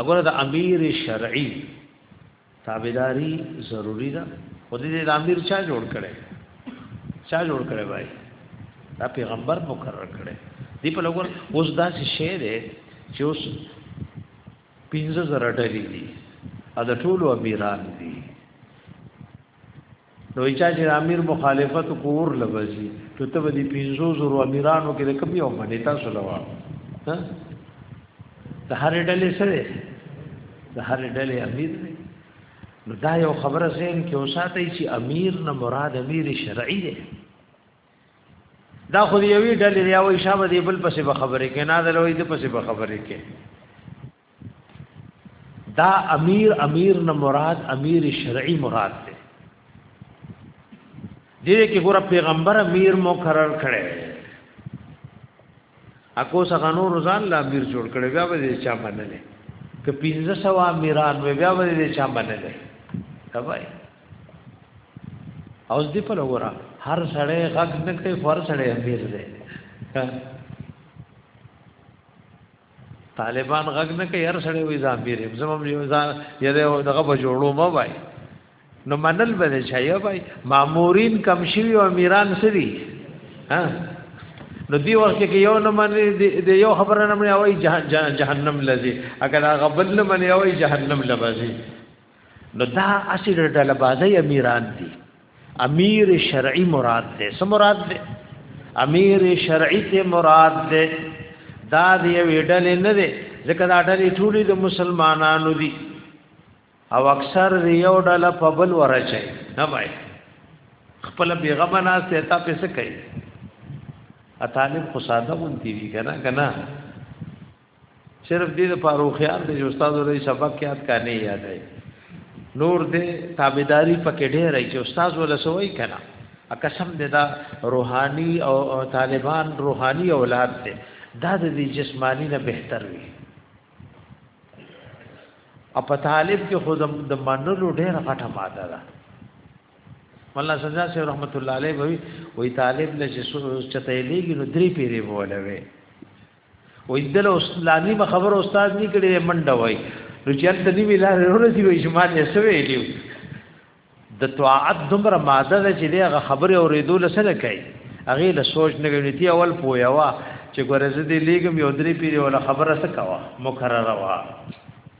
اګوره د امیر شرعي تابعداري ضروری ده خو دې د امیر چا جوړ کړي چا جوړ کړي بھائی دا پیغمبر مقرر کړي دی په لګور اوس دا څه شی دی چې اوس پینځه زره ډلې دي ا د ټولو امیران دي نو چا چې امیر مخالفت کور لبزي ته ته به دي 500 امیرانو کې کوم یو باندې تاسو لوا ها د هر ډلې سره د هر ډلې امیر دی نو دا یو خبره زین کې اوساتې چې امیر نه مراد امیر شرعي دی دا خو یوې ډلې دی او شابه دی بل پسې به خبرې کې نه دلوي د پسې به خبرې کې دا امیر امیر نه مراد امیر شرعی مراد دی دې کې ګور پیغمبر امیر مقرر کړي اكو څنګه نور ځان لا امیر جوړ کړي بیا به دې چا منلې ک 1500 امیران وې بیا به دې چا منلې تبای اوس دې په لورا هر سړی غږ نه کوي هر سړی امیر دی طالبان غږ نه کوي هر سړی وي ځان بیرې زموږ یو ځان یو دغه به جوړو ما وای نو منل به شي یا وای مامورین کم شي او امیران سری ها نو دی وخت کې یو نه باندې د یو خبره نه مني اوای جهنم لذي اگر هغه بل نه مني اوای جهنم لبازي نو دا اصل ډله بازی امیران دي امیر شرعی مراد ده سم مراد ده امیر شرعی ته مراد ده دا دی ویډل نه ده ځکه دا ډلې ټولې د مسلمانانو دي او اکثر یو ډله په بل ورچي نه وای خپل بیغم نه سه تا پیسې کوي ا طالب خو ساده مونتی وی کنه کنه صرف دې لپاره هوښیار دی چې استاد ولې سبق یاد کا نه یاد دی نور دې تابعداري پکې ډېر ای چې استاد ولې سوې کنا قسم دې دا روحاني او طالبان روحاني اولاد دې دا دې جسمانی نه بهتر وي اپ طالب کې خود د منلو ډېر غټه ماده ده مولا سزا سے رحمت الله علیه وی وی طالب لږه چته لګي نو درې پیری بولوي و ایدل اسلامی ما خبر استاد نه کړي منډه وای نو چې انت دی ویلا ورځي وای چې ما دې سوي دی د طاعت دمر ماده ده چې دغه خبره اورېدو لسنه کوي هغه له سوچ نه غوړي تی اول پویا وا چې ګورزه دې لیګم یو درې پیری ولا خبره څه کوا مکرره وا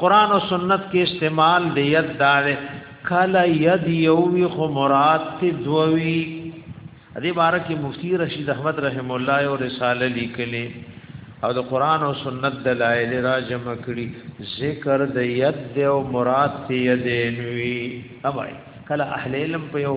قرآن او سنت کې استعمال دی ید دار کله ید یوی خو مراد تی دووی دې باره کې مفتی رشید احمد رحم الله او رساله لیکلې او د قرآن او سنت دلایل را جمع کړي ذکر د ید دی او مراد تی یدین وی اوای کله اهل علم په یو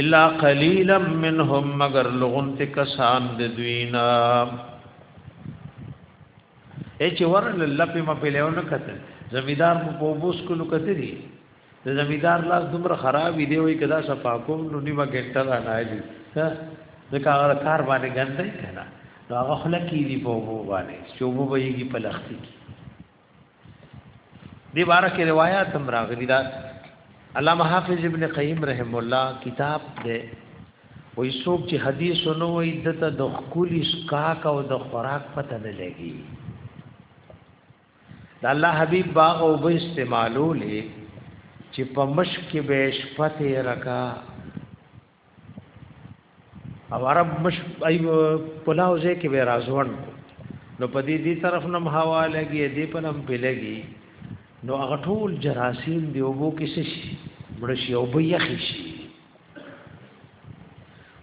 الا قليلا منهم مگر لغون ته کسان د دوینا اچ ورن لپه ما په لیو نه کتل زمیدار مو په بوس کولو کتلی د زمیدار لاس دومره خراب دی وای کدا صفا کوم نو نیمه ګټه را نه دی ها د کار کار باندې ګندای کنه نو هغه خلک دی په وو باندې چې وو به یې په لختي کې دی باره کې روایت هم راغلي دا علامه حافظ ابن قیم رحم الله کتاب دی وې څوک چې حدیث نو وې دته د خپل اسکاک او د خوراک پته نه لګي د الله حبیب با او به استعمالولې چې په مشک کې به شپته رکا او عرب مش ای پلاو زه کې به رازوړ نو په دې دې طرف نم هوا لګي دې په نم په لګي نو هغه ټول جراثیم دی او بو کې شي مړ شي او به یخ شي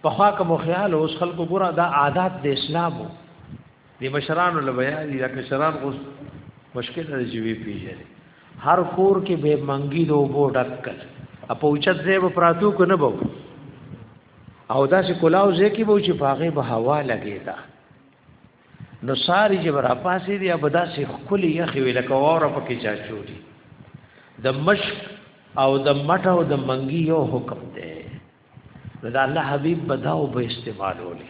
په خوا کوم خیال اوس خلکو ګره دا عادت د اسلامو دی مشرانو لبیا دی دا کشران اوس مشکل دی چې وی پیژنې هر کور کې به منګي دو بو ډکل په اوچت ځای به پراتو کو نه بو او دا چې کلاو ځای کې بو چې پاغه به هوا لګی دا نو ساری چې برا پاسې دی ابدا سي خپل یخي ویل کو اور پکې چا چوری د مشک او د مټ او د منګي یو حکم دی نو دا الله حبيب بداو به استعمالولې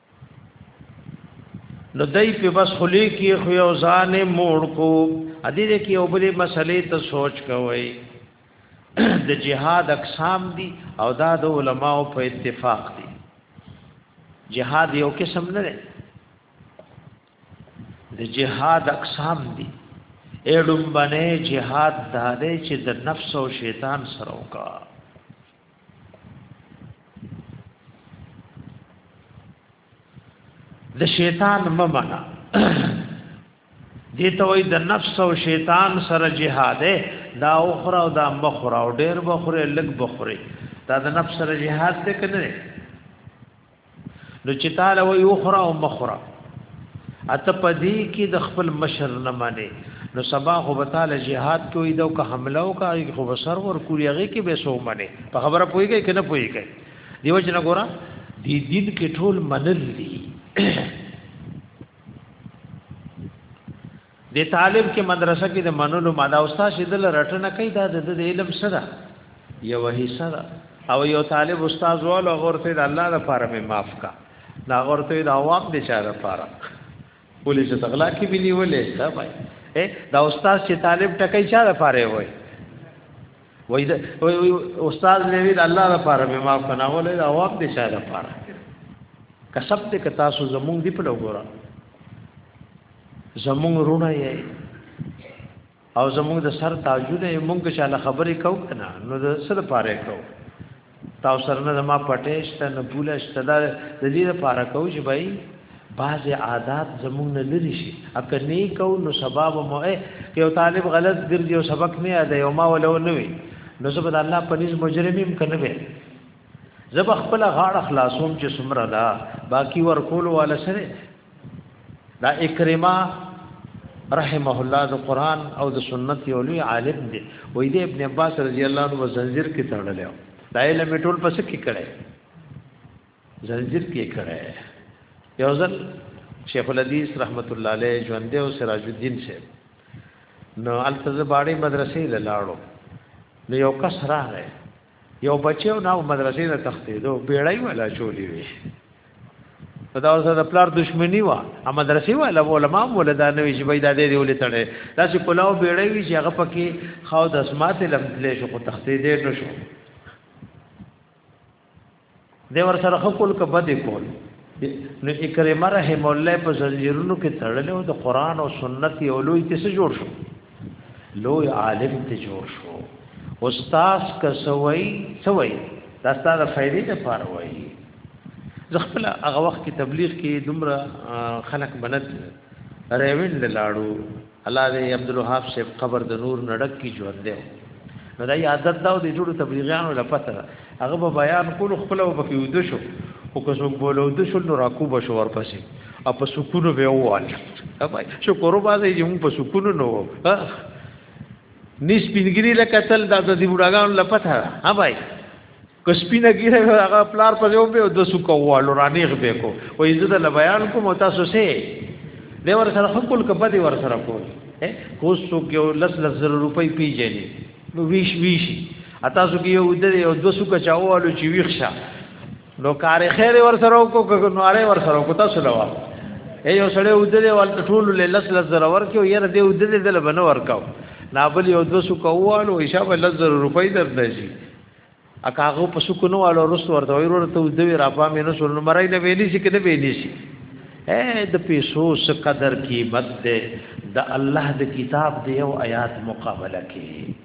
نو دای په بس خلی کې خو یو ځان موړ کو ا دې کې یو بلې مسلې ته سوچ کوي د جهاد اقسام دي او دا د علماو په اتفاق دي جهاد یو قسم نه دی د جهاد اقسام دي اړم باندې جهاد دارې چې د نفس او شیطان سره وکړي د شیطان ممنه دي ته وای د نفس او شیطان سره جهاد دا اخرى او دا مخرى او ډیر بخره لګ بخره دا د نفس سره جهاد ته کنه نو چې تعالی وي اخرى او مخرى اته پدی کې د خپل مشر نه معنی نو سبا خو بتاله jihad کوي دا که حمله او کوي خو بسر ور کوي هغه کې به سو معنی په خبره پويږي کنه پويږي دیو جن ګورا دی دین کې ټول منل دي د طالب کې مدرسه کې د منلو ماده او تاسو د لرټنه کوي دا د علم سره یو حصہ ده او یو طالب استاد وال او غورته د الله لپاره مې معاف کا دا غورته د عوام د چا لپاره ولې چې تغلا کې به نیولې دا بای دا استاد چې طالب ټکې چا لپاره وای وای دا استاد لوي د الله لپاره مې معاف کنه ولې د عوام د چا لپاره کسب دې کتا سو زمونږ دی په لګورا زمونږ رونه یې او زمونږ د سر تاجو دی مونږ چې له خبرې کو کنه نو د سر پاره کو تاسو سره نه ما پټېشت نه بولشت دا د دې لپاره کو چې بای بعض عادت زمونږ نه لري شي اګه نه کو نو سبب مو یو طالب غلط ګرځي او سبق نه ادا یو ما ولو نه وي نو زه به الله پنځ مجرمیم کنه به زه خپل غاړه خلاصوم چې سمره دا باقی ور کول والا سره دا اکرمه رحمه الله د قران او د سنت یو لوی عالم دی وې د ابن عباس رضی الله عنه زنجیر کې تړل دی دا علم ټول پس کې کړي زنجیر کې کړي یو ځل شیخ الحدیث رحمت الله علیه ژوند او سراج الدین شه نو التزباړي مدرسې لاړو نو یو کس راغی یو بچیو نه مدرسې نه تختیدو بیړای ولا چولې وي دا اوس د پلار دښمنی و ا مدرسې ولا علماء ولا دا نوې چې پیدا دې ولې تړې دا چې کلاو بیړای وي چې هغه پکې خاو د اسمات لمتلې شو خو تختیدې نشو دی ور سره خپل کبد کول نو اکرمه رحم الله په زنجیرونو کې تړلو د قران او سنت یو لوی کیسه جوړ شو لوی عالم ته جوړ شو استاد کسوي سوي دا ستاسو فائدې ته پار وایي زه خپل هغه وخت کې تبلیغ کې دومره خلک بنت ریوین لاړو الله دې عبدالوهاب صاحب قبر د نور نړک کی ژوند دی نو دا عادت دا د ټولو تبلیغیانو لپاره هغه به بیان کول خپل او پکې ود شو او که څوک بوله ود شو نو راکو بشو ورپسې او په سکونو به وواله شکر وباسي چې موږ په سکونو نو نی سپینګری له قتل دا د دې بډاګانو له پته ده ها بھائی که سپینه ګیره هغه پلار په یو به د سوکو والو رانیغ به کو و یزه د بیان کوم تاسو سه دی ور سره خپل کبه دی ور سره کول کو سو یو لس لس زر روپۍ پیجنې نو ویش ویش اته سو یو د یو د سوکو چاوالو چې ویښه نو کار خیر ور سره کو کو نو اره ور سره کو تاسو لوا اے یو سړی ودلې ول ټول له لس لس زره ورکو یره دې ودلې دل بنو ورکاو نابل یو د سو کوالو حساب لس زره روپۍ درته شي اکه هغه په سو کو نو والو رس ورته وي ورته ودوی را پام نه سر نو مرای نه ویلی شي کنه ویلی شي اے د پیسو س قدر قیمت ده د الله د کتاب دی او آیات مقابله کې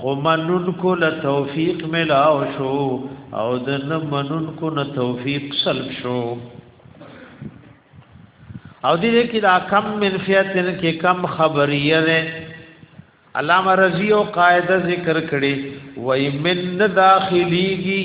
خو منون کو له توفیق ملاو شو او د نه منون کو نه توفیق سلب شو او دې کې دا کم من فیتن کې کم خبریه ده علامه رضی او قاعده ذکر کړي وای من داخليږي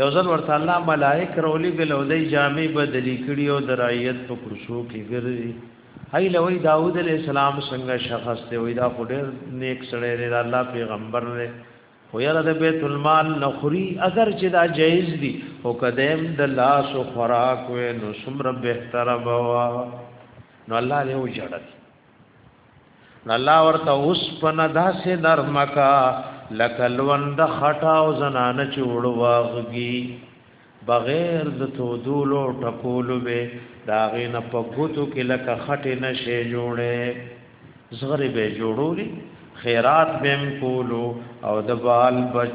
یو ځل ورته الله ملائک رولی ګلو دی جامع بدلی کړي او درایت په کرسو کې ګرځي هی لوی داوود علیہ السلام څنګه شخص دی وای دا خډر نیک سره دی الله پیغمبر دی خو یاره د بیت المال نخری اگر چې دا جایز دی او قدم د لاس او خوراک و نو سمره بهتره بوا نو الله له وجړل الله ورته اوس په نداسه نرمکا لکلوند خټاو زنانه چوړو واغږي بغیر د تودولو ټکولو به داغه نه پګوتو کې لکه خټه نشي جوړه زغری به جوړولي خیرات بهم کولو او د بال بچ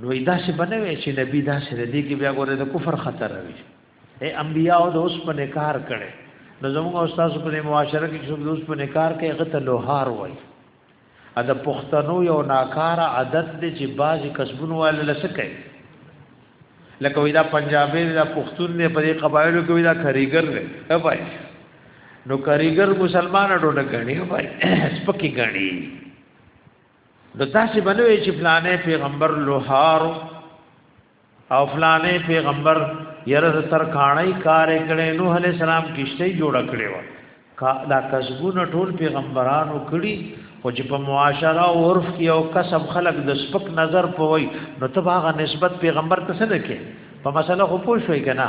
نو دا څه بنوي چې نبی دا سره دی کې بیا ګوره د کفر خطر وي اے انبیاء د اوس په نکار کړي نو زموږ استاد په معاشره کې چې اوس په نکار کې هغه ته لوهار وای ا د پښتنو یو ناکار عادت دی چې بعضی کسبونو ول لسکه لکه وی دا پنجابی دا پښتون دی په دې قبایلو کې وی دا کاریګر دی ها پای نو کاریګر مسلمان ډوډه غنی ها پای سپکی غنی نو تاسو بنوي چې فلانه پیغمبر لوهار او فلانه پیغمبر یره تر کانای کار کړي نوح علی السلام کیشته جوړ کړي و کا دا کسبونه ټول پیغمبرانو کړي خو چې په معاشره او عرف کې او کسب خلق د سپک نظر پوي نو ته هغه نسبت پیغمبر ته څه لکه په مسله خو پوه شوي کنه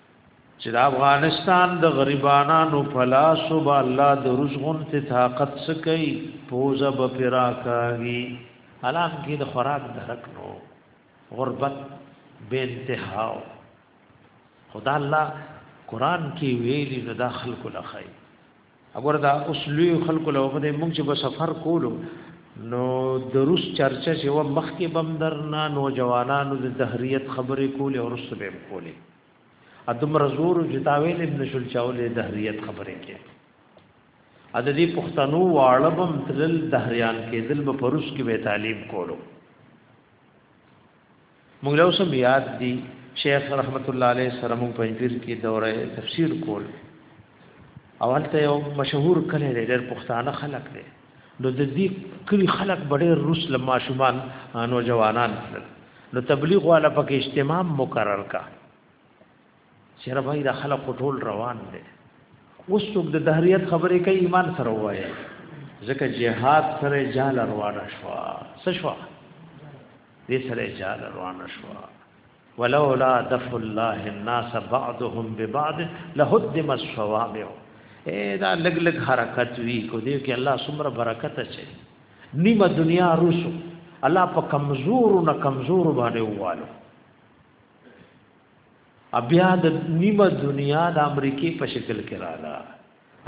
چې د افغانستان د غریبانانو فلاسو به الله د رزقون ته طاقت سکی پوزه به پیرا کاږي الان کې د خوراک درک نو غربت بے انتها خدا الله قران کې ویلي نو داخل کو لخی اګور دا اوس لوی خلکو له په دې موږ چې په سفر کولو نو د روس چرچا چې و مخ کې بم درنا نوجوانانو د دهریت خبرې کولې او رسو به کولې ادم رزور جتاویل ابن شل چاولې دهریت خبرې کې ا د دې پښتنو واړبم تل دهریان کې دل په روس کې به تعلیم کولو موږ له اوسه یاد دي شیخ رحمت الله علیه سره موږ په انجیر کې دوره تفسیر کول او هلته یو مشهور کلی دی ډېر پښتانه خلک دی نو د دې کلی خلک ډېر روس له ماشومان نوجوانان نو تبلیغ والا پکې اجتماع مقرر کا چیرې بھائی د خلق ټول روان دي اوس څوک د دهریت خبرې کوي ایمان سره وایي ځکه جهاد سره جال روان شو سشوا دې سره جال روان شو ولولا دف الله الناس بعضهم ببعض لهدم الصوامع اے دا لګ لګ حرکت وی کو دې کې الله سمره برکت اچي نیمه دنیا روسو الله په کمزور نه کمزور باندې ووالو بیا د نیمه دنیا د امریکای په شکل کې رااله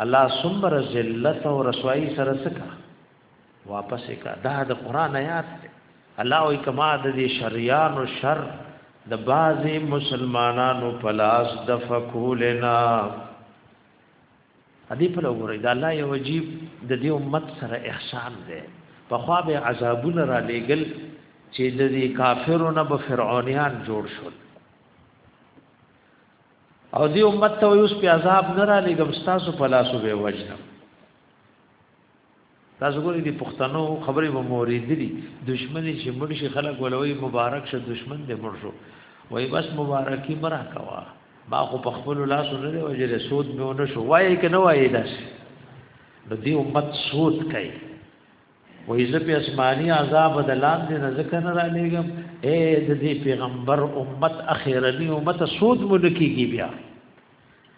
الله سمر ذلت او رسوایی سره سکا واپس کا دا د قران آیات دی الله او کما د شریان او شر د بازي مسلمانانو پلاس د فکولنا ادي په لور دا الله یو عجیب د دې امت سره احسان دی په خوا به عذابونه را لېګل چې د دې کافرو نه به فرعونیان جوړ شول او دې امت ته اوس په عذاب نه را لېګم تاسو په لاسو به وجنم تاسو ګورئ د پښتنو خبرې به موریدلی دشمنی چې مړ شي خلک ولوي مبارک شه دشمن دې مړ شو وای بس مبارکي مرا کوا ما خو په خپل لاس نه دی وجل سود مې نه شو وای کې نه وای داس نو دې امت سود کوي وای زه په اسماني عذاب د لاندې نه ځکه نه را لېږم اے د دې پیغمبر امت اخیرنی امت سود مونږ کیږي بیا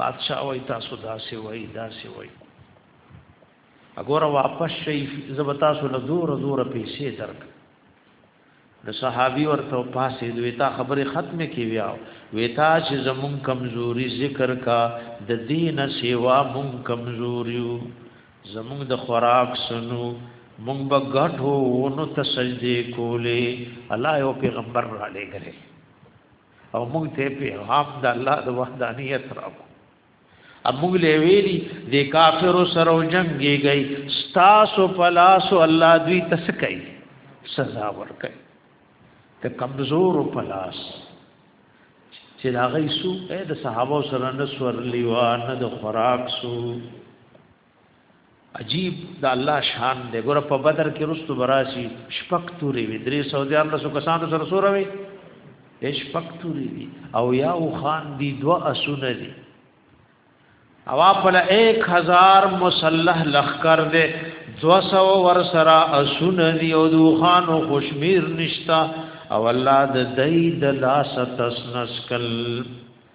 بادشاہ وای تاسو داسې وای داسې وای اګوره واپس شي زبتا سو له زور زور پیسې درک د صحابي ورته پاسې دوی تا خبره ختمه کی ویاو ویتا چې زمون کمزوري ذکر کا د دین سیوا مون کمزوریو زمون د خوراک سنو مون به غټو ونو تسجدي کولې الله یو پیغمبر را لګره او موږ ته پیغام د الله د وحدانیت راکو موږ له ویلي د کافرو سره جنگيږي تاسو پلاسو الله دوی تسکای سزا ورکړي ته کمزور پلاس چې دا غي سو د صحابه سره نه سورلی و نه د خوراک سو عجیب د الله شان دی ګوره په بدر کې رستو براسي شپک توري وي درې سو دي الله سو کسانو سره سره وي شپک توري دي او یا او خان دي دوا اسونه دي او خپل 1000 مسلح لخر دي 200 ور سره اسونه دي او دو خان او خوشمیر نشتا او الله د دای د لاس تسنس کل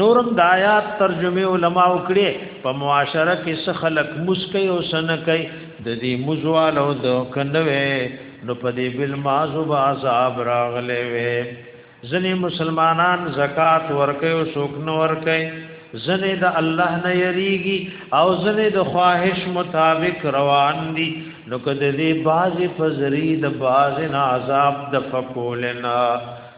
نورم د آیات ترجمه علما وکړي په معاشره کې څه خلق مسکی او سنه کوي د دې مزوال او د کنوي نو په دې بل مازو با عذاب راغلي وي ځنې مسلمانان زکات ورکي او شوک نو ورکي ځنې د الله نه یریږي او ځنې د خواهش مطابق روان دي نو کده دې باز فزری د باز نه عذاب د فقولنا